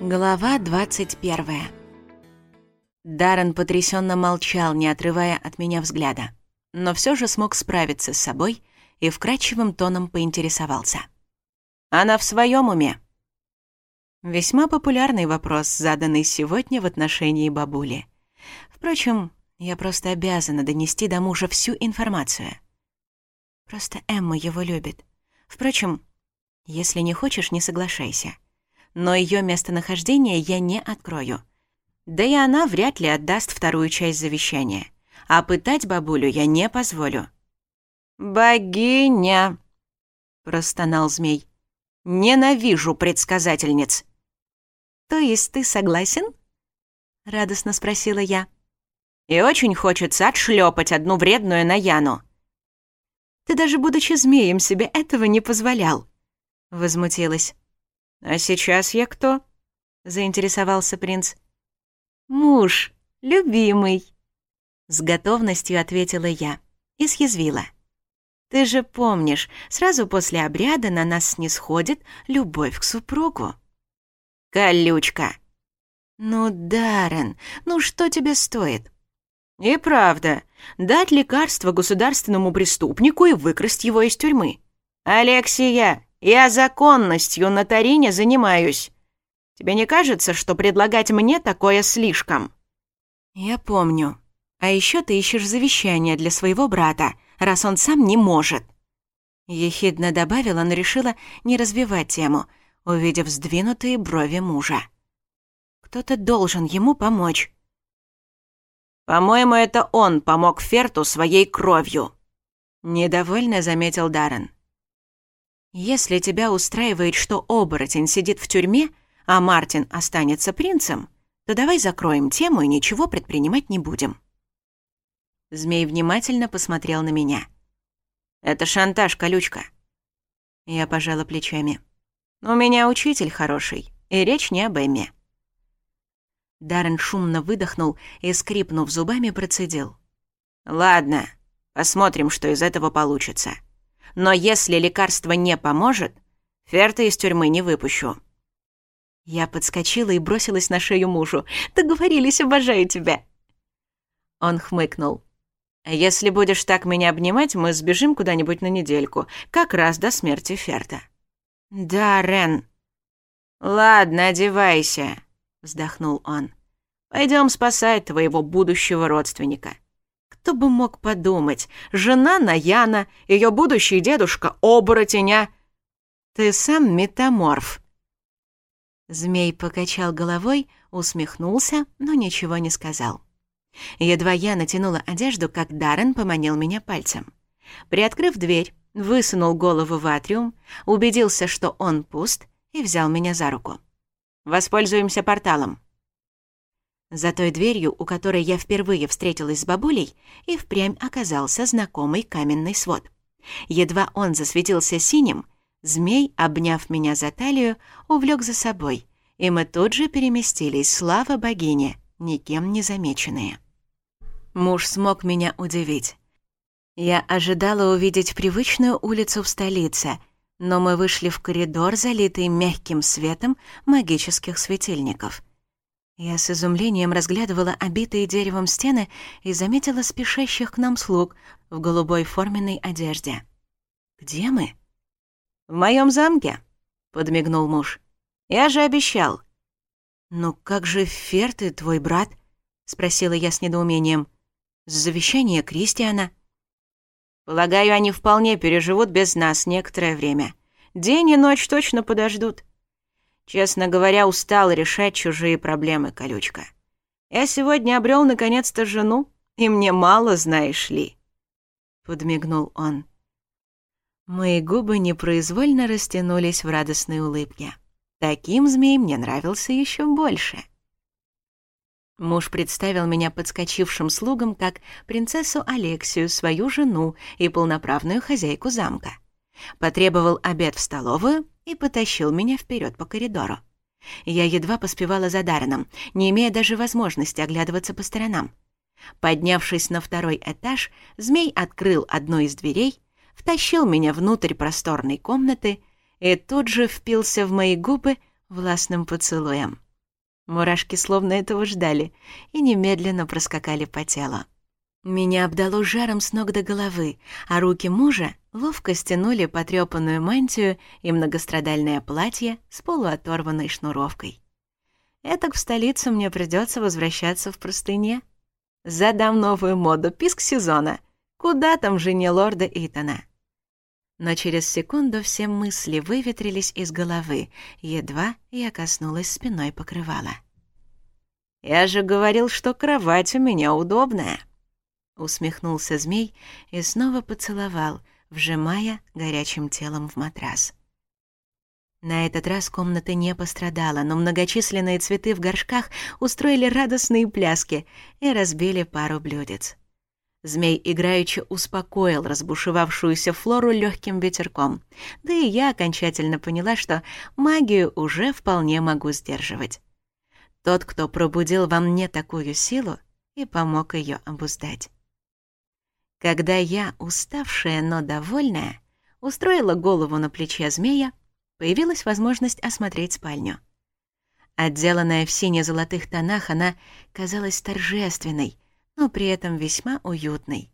Глава 21. Даррен потрясенно молчал, не отрывая от меня взгляда, но все же смог справиться с собой и вкрадчивым тоном поинтересовался. «Она в своем уме?» Весьма популярный вопрос, заданный сегодня в отношении бабули. Впрочем, я просто обязана донести до мужа всю информацию. Просто Эмма его любит. Впрочем, если не хочешь, не соглашайся но ее местонахождение я не открою. Да и она вряд ли отдаст вторую часть завещания. А пытать бабулю я не позволю. «Богиня!» — простонал змей. «Ненавижу предсказательниц!» «То есть ты согласен?» — радостно спросила я. «И очень хочется отшлепать одну вредную Наяну». «Ты даже будучи змеем себе этого не позволял», — возмутилась. «А сейчас я кто?» — заинтересовался принц. «Муж, любимый!» С готовностью ответила я и съязвила. «Ты же помнишь, сразу после обряда на нас снисходит любовь к супругу». «Колючка!» «Ну, Даррен, ну что тебе стоит?» «И правда, дать лекарство государственному преступнику и выкрасть его из тюрьмы». «Алексия, я законностью на Тарине занимаюсь. Тебе не кажется, что предлагать мне такое слишком?» «Я помню. А еще ты ищешь завещание для своего брата, раз он сам не может». Ехидно добавила, но решила не развивать тему, увидев сдвинутые брови мужа. «Кто-то должен ему помочь». «По-моему, это он помог Ферту своей кровью», — недовольно заметил Даррен. Если тебя устраивает, что оборотень сидит в тюрьме, а Мартин останется принцем, то давай закроем тему и ничего предпринимать не будем». Змей внимательно посмотрел на меня. «Это шантаж, колючка». Я пожала плечами. «У меня учитель хороший, и речь не об Эмме». Даррен шумно выдохнул и, скрипнув зубами, процедил. «Ладно, посмотрим, что из этого получится» но если лекарство не поможет, Ферта из тюрьмы не выпущу». Я подскочила и бросилась на шею мужу. «Договорились, обожаю тебя!» Он хмыкнул. «Если будешь так меня обнимать, мы сбежим куда-нибудь на недельку, как раз до смерти Ферта». «Да, Рен». «Ладно, одевайся», — вздохнул он. «Пойдем спасать твоего будущего родственника». Кто бы мог подумать? Жена Наяна, ее будущий дедушка оборотеня. А? Ты сам метаморф. Змей покачал головой, усмехнулся, но ничего не сказал. Едва я натянула одежду, как Даррен поманил меня пальцем. Приоткрыв дверь, высунул голову в атриум, убедился, что он пуст, и взял меня за руку. «Воспользуемся порталом». За той дверью, у которой я впервые встретилась с бабулей, и впрямь оказался знакомый каменный свод. Едва он засветился синим, змей, обняв меня за талию, увлёк за собой, и мы тут же переместились, слава богине, никем не замеченные. Муж смог меня удивить. Я ожидала увидеть привычную улицу в столице, но мы вышли в коридор, залитый мягким светом магических светильников — я с изумлением разглядывала обитые деревом стены и заметила спешащих к нам слуг в голубой форменной одежде. «Где мы?» «В моем замке», — подмигнул муж. «Я же обещал». «Ну как же Ферт и твой брат?» — спросила я с недоумением. «Завещание Кристиана». «Полагаю, они вполне переживут без нас некоторое время. День и ночь точно подождут», Честно говоря, устал решать чужие проблемы, колючка. Я сегодня обрел наконец-то жену, и мне мало, знаешь ли. Подмигнул он. Мои губы непроизвольно растянулись в радостной улыбке. Таким змей мне нравился еще больше. Муж представил меня подскочившим слугам как принцессу Алексию, свою жену и полноправную хозяйку замка потребовал обед в столовую и потащил меня вперед по коридору. Я едва поспевала за Дарреном, не имея даже возможности оглядываться по сторонам. Поднявшись на второй этаж, змей открыл одну из дверей, втащил меня внутрь просторной комнаты и тут же впился в мои губы властным поцелуем. Мурашки словно этого ждали и немедленно проскакали по телу. Меня обдало жаром с ног до головы, а руки мужа ловко стянули потрёпанную мантию и многострадальное платье с полуоторванной шнуровкой. Этак в столицу мне придётся возвращаться в простыне. Задам новую моду писк сезона. Куда там жене лорда Итана? Но через секунду все мысли выветрились из головы, едва я коснулась спиной покрывала. «Я же говорил, что кровать у меня удобная!» усмехнулся змей и снова поцеловал, вжимая горячим телом в матрас. На этот раз комната не пострадала, но многочисленные цветы в горшках устроили радостные пляски и разбили пару блюдец. Змей играючи успокоил разбушевавшуюся флору легким ветерком, да и я окончательно поняла, что магию уже вполне могу сдерживать. Тот, кто пробудил во мне такую силу, и помог ее обуздать. Когда я, уставшая, но довольная, устроила голову на плече змея, появилась возможность осмотреть спальню. Отделанная в сине-золотых тонах, она казалась торжественной, но при этом весьма уютной.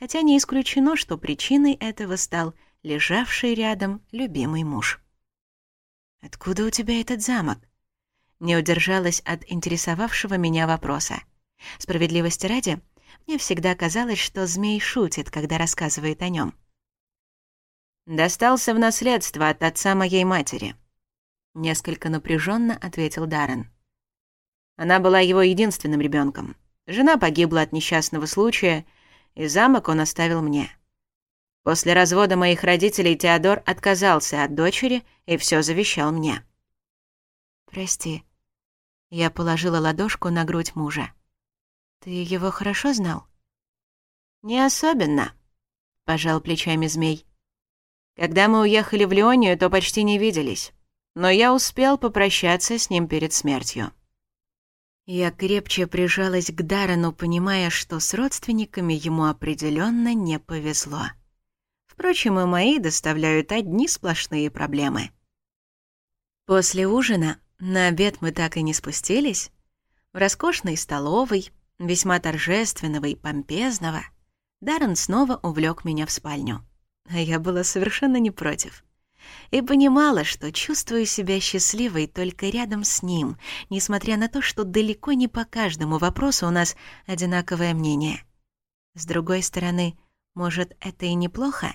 Хотя не исключено, что причиной этого стал лежавший рядом любимый муж. «Откуда у тебя этот замок?» Не удержалась от интересовавшего меня вопроса. Справедливости ради — мне всегда казалось, что змей шутит, когда рассказывает о нем. «Достался в наследство от отца моей матери», — несколько напряженно ответил Даррен. Она была его единственным ребенком. Жена погибла от несчастного случая, и замок он оставил мне. После развода моих родителей Теодор отказался от дочери и все завещал мне. «Прости». Я положила ладошку на грудь мужа. Ты его хорошо знал? Не особенно, пожал плечами змей. Когда мы уехали в Леонию, то почти не виделись. Но я успел попрощаться с ним перед смертью. Я крепче прижалась к Дарану, понимая, что с родственниками ему определенно не повезло. Впрочем, и мои доставляют одни сплошные проблемы. После ужина на обед мы так и не спустились. В роскошной столовой весьма торжественного и помпезного, Даррен снова увлек меня в спальню. А я была совершенно не против. И понимала, что чувствую себя счастливой только рядом с ним, несмотря на то, что далеко не по каждому вопросу у нас одинаковое мнение. С другой стороны, может, это и неплохо?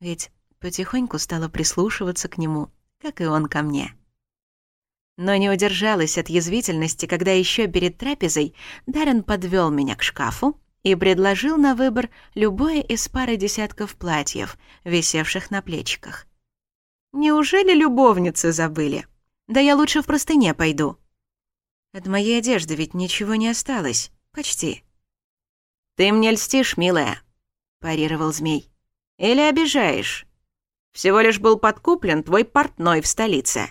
Ведь потихоньку стала прислушиваться к нему, как и он ко мне но не удержалась от язвительности, когда еще перед трапезой Даррен подвел меня к шкафу и предложил на выбор любое из пары десятков платьев, висевших на плечиках. «Неужели любовницы забыли? Да я лучше в простыне пойду». «От моей одежды ведь ничего не осталось. Почти». «Ты мне льстишь, милая», — парировал змей. «Или обижаешь? Всего лишь был подкуплен твой портной в столице».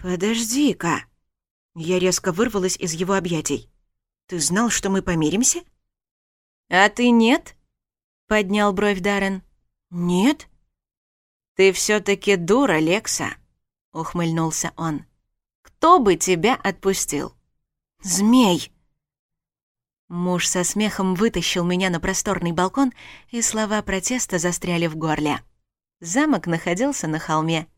«Подожди-ка!» Я резко вырвалась из его объятий. «Ты знал, что мы помиримся?» «А ты нет?» Поднял бровь Даррен. «Нет?» «Ты всё-таки дура, Лекса!» Ухмыльнулся он. «Кто бы тебя отпустил?» «Змей!» Муж со смехом вытащил меня на просторный балкон, и слова протеста застряли в горле. Замок находился на холме.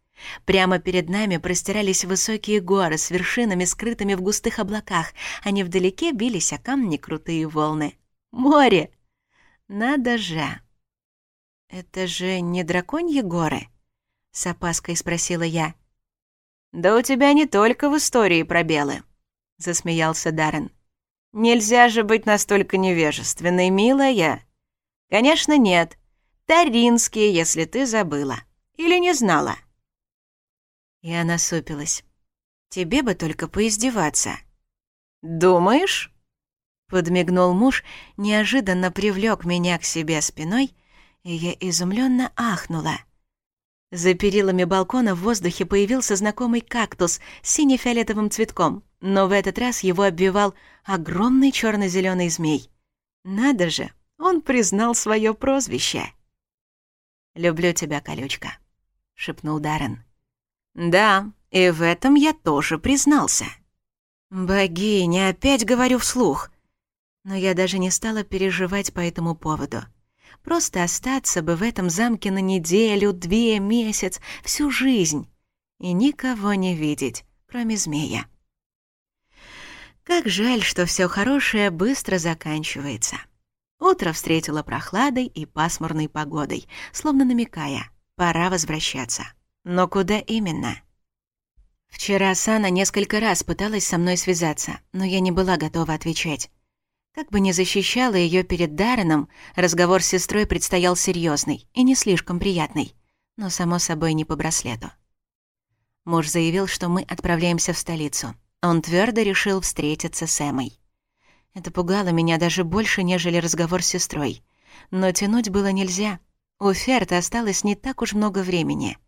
Прямо перед нами простирались высокие горы с вершинами, скрытыми в густых облаках, а невдалеке бились о камни крутые волны. Море! Надо же! Это же не драконьи горы? С опаской спросила я. Да у тебя не только в истории пробелы, засмеялся Даррен. Нельзя же быть настолько невежественной, милая. Конечно, нет. Таринские, если ты забыла. Или не знала. И она супилась. «Тебе бы только поиздеваться». «Думаешь?» Подмигнул муж, неожиданно привлёк меня к себе спиной, и я изумлённо ахнула. За перилами балкона в воздухе появился знакомый кактус с сине-фиолетовым цветком, но в этот раз его обвивал огромный чёрно-зелёный змей. Надо же, он признал своё прозвище. «Люблю тебя, колючка», — шепнул Даррен. «Да, и в этом я тоже признался». «Богиня, опять говорю вслух». Но я даже не стала переживать по этому поводу. Просто остаться бы в этом замке на неделю, две, месяц, всю жизнь. И никого не видеть, кроме змея. Как жаль, что все хорошее быстро заканчивается. Утро встретило прохладой и пасмурной погодой, словно намекая, пора возвращаться. Но куда именно? Вчера Сана несколько раз пыталась со мной связаться, но я не была готова отвечать. Как бы ни защищала ее перед Дарреном, разговор с сестрой предстоял серьезный и не слишком приятный, но, само собой, не по браслету. Муж заявил, что мы отправляемся в столицу. Он твердо решил встретиться с Эмой. Это пугало меня даже больше, нежели разговор с сестрой. Но тянуть было нельзя. У Ферта осталось не так уж много времени —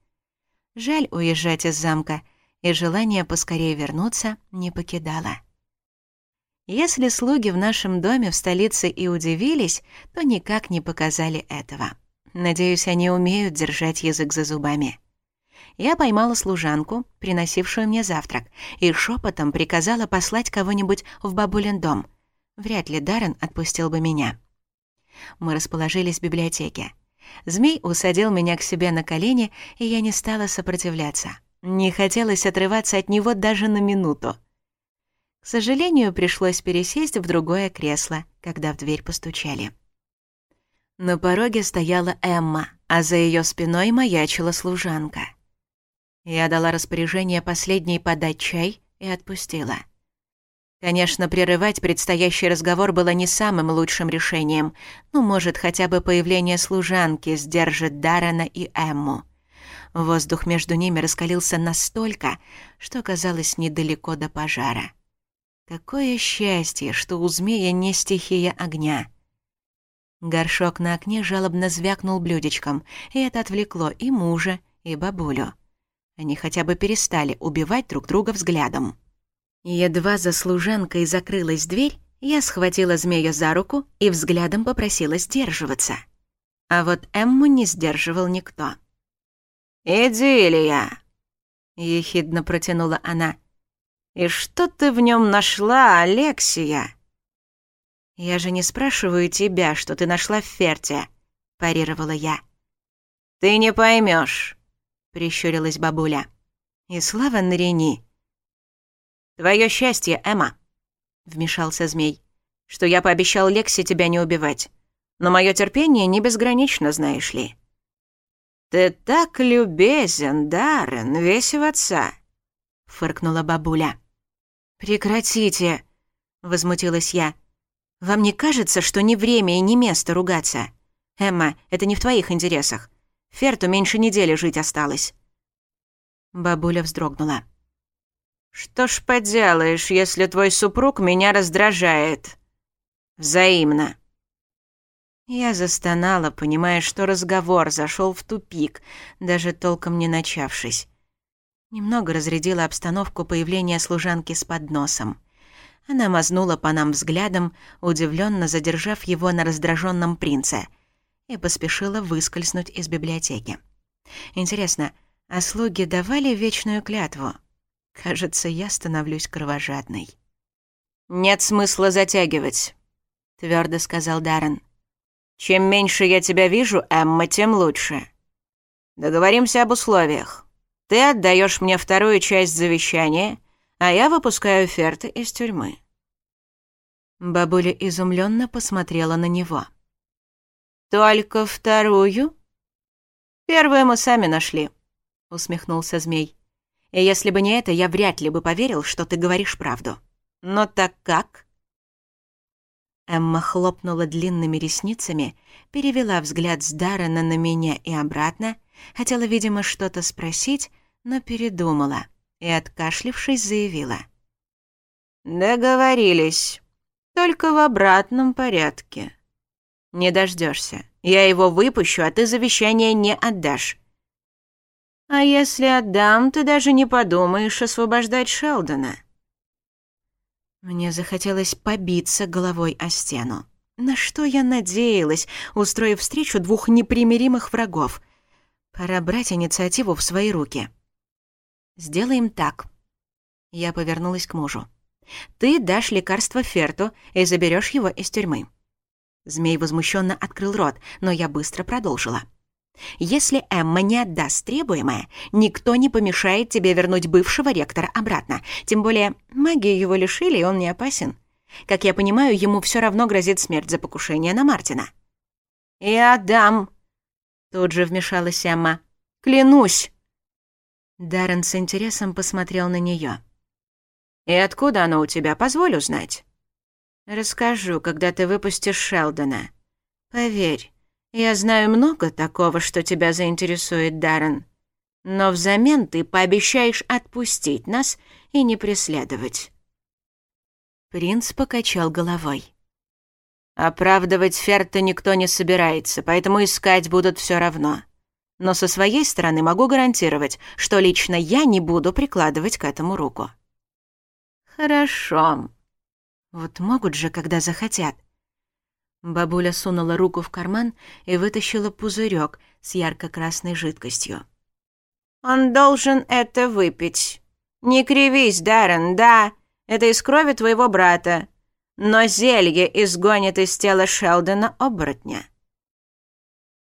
Жаль уезжать из замка, и желание поскорее вернуться не покидало. Если слуги в нашем доме в столице и удивились, то никак не показали этого. Надеюсь, они умеют держать язык за зубами. Я поймала служанку, приносившую мне завтрак, и шепотом приказала послать кого-нибудь в бабулин дом. Вряд ли Даррен отпустил бы меня. Мы расположились в библиотеке. Змей усадил меня к себе на колени, и я не стала сопротивляться. Не хотелось отрываться от него даже на минуту. К сожалению, пришлось пересесть в другое кресло, когда в дверь постучали. На пороге стояла Эмма, а за ее спиной маячила служанка. Я дала распоряжение последней подать чай и отпустила. Конечно, прерывать предстоящий разговор было не самым лучшим решением. Ну, может, хотя бы появление служанки сдержит Дарана и Эмму. Воздух между ними раскалился настолько, что казалось недалеко до пожара. Какое счастье, что у змея не стихия огня. Горшок на окне жалобно звякнул блюдечком, и это отвлекло и мужа, и бабулю. Они хотя бы перестали убивать друг друга взглядом. Едва за служанкой закрылась дверь, я схватила змея за руку и взглядом попросила сдерживаться. А вот Эмму не сдерживал никто. «Иди, ехидно протянула она. «И что ты в нем нашла, Алексия?» «Я же не спрашиваю тебя, что ты нашла в Ферте», — парировала я. «Ты не поймешь, прищурилась бабуля. «И слава Нарени!» «Твое счастье, Эмма!» — вмешался змей. «Что я пообещал Лекси тебя не убивать. Но мое терпение не безгранично, знаешь ли». «Ты так любезен, Даррен, весь в отца!» — фыркнула бабуля. «Прекратите!» — возмутилась я. «Вам не кажется, что ни время и ни место ругаться? Эмма, это не в твоих интересах. Ферту меньше недели жить осталось». Бабуля вздрогнула. Что ж поделаешь, если твой супруг меня раздражает? Взаимно. Я застонала, понимая, что разговор зашел в тупик, даже толком не начавшись. Немного разрядила обстановку появления служанки с подносом. Она мазнула по нам взглядом, удивленно задержав его на раздраженном принце, и поспешила выскользнуть из библиотеки. Интересно, а слуги давали вечную клятву? Кажется, я становлюсь кровожадной. «Нет смысла затягивать», — твердо сказал Даррен. «Чем меньше я тебя вижу, Эмма, тем лучше. Договоримся об условиях. Ты отдаешь мне вторую часть завещания, а я выпускаю Ферта из тюрьмы». Бабуля изумленно посмотрела на него. «Только вторую?» «Первую мы сами нашли», — усмехнулся змей. И если бы не это, я вряд ли бы поверил, что ты говоришь правду. Но так как?» Эмма хлопнула длинными ресницами, перевела взгляд с Даррена на меня и обратно, хотела, видимо, что-то спросить, но передумала и, откашлившись, заявила. «Договорились. Только в обратном порядке. Не дождешься. Я его выпущу, а ты завещание не отдашь. А если отдам, ты даже не подумаешь освобождать Шелдона. Мне захотелось побиться головой о стену. На что я надеялась, устроив встречу двух непримиримых врагов? Пора брать инициативу в свои руки. «Сделаем так». Я повернулась к мужу. «Ты дашь лекарство Ферту и заберешь его из тюрьмы». Змей возмущенно открыл рот, но я быстро продолжила. Если Эмма не отдаст требуемое, никто не помешает тебе вернуть бывшего ректора обратно. Тем более магию его лишили, и он не опасен. Как я понимаю, ему все равно грозит смерть за покушение на Мартина». «Я дам!» Тут же вмешалась Эмма. «Клянусь!» Даррен с интересом посмотрел на нее. «И откуда оно у тебя, позволю знать?» «Расскажу, когда ты выпустишь Шелдона. Поверь, я знаю много такого, что тебя заинтересует, Даррен. Но взамен ты пообещаешь отпустить нас и не преследовать». Принц покачал головой. «Оправдывать Ферта никто не собирается, поэтому искать будут все равно. Но со своей стороны могу гарантировать, что лично я не буду прикладывать к этому руку». «Хорошо». Вот могут же, когда захотят. Бабуля сунула руку в карман и вытащила пузырек с ярко-красной жидкостью. «Он должен это выпить. Не кривись, Даррен, да, это из крови твоего брата. Но зелье изгонит из тела Шелдона оборотня».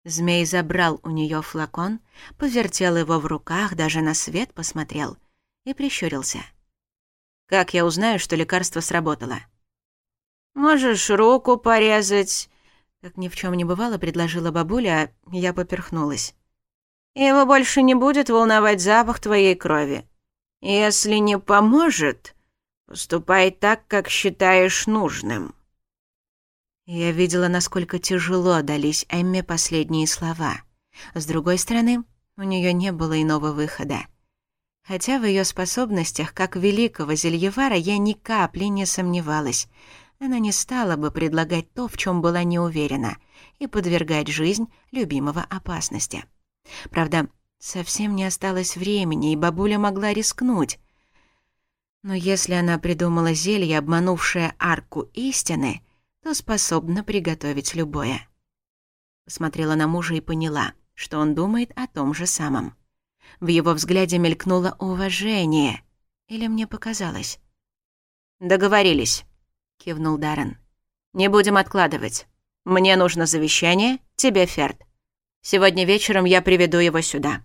Змей забрал у нее флакон, повертел его в руках, даже на свет посмотрел и прищурился. «Как я узнаю, что лекарство сработало?» «Можешь руку порезать», — как ни в чем не бывало, предложила бабуля, а я поперхнулась. «Его больше не будет волновать запах твоей крови. Если не поможет, поступай так, как считаешь нужным». Я видела, насколько тяжело дались Эмме последние слова. С другой стороны, у нее не было иного выхода. Хотя в ее способностях, как великого зельевара, я ни капли не сомневалась — она не стала бы предлагать то, в чем была не уверена, и подвергать жизнь любимого опасности. Правда, совсем не осталось времени, и бабуля могла рискнуть. Но если она придумала зелье, обманувшее арку истины, то способна приготовить любое. смотрела на мужа и поняла, что он думает о том же самом. В его взгляде мелькнуло уважение. Или мне показалось? «Договорились». — кивнул Даррен. «Не будем откладывать. Мне нужно завещание, тебе Ферд. Сегодня вечером я приведу его сюда».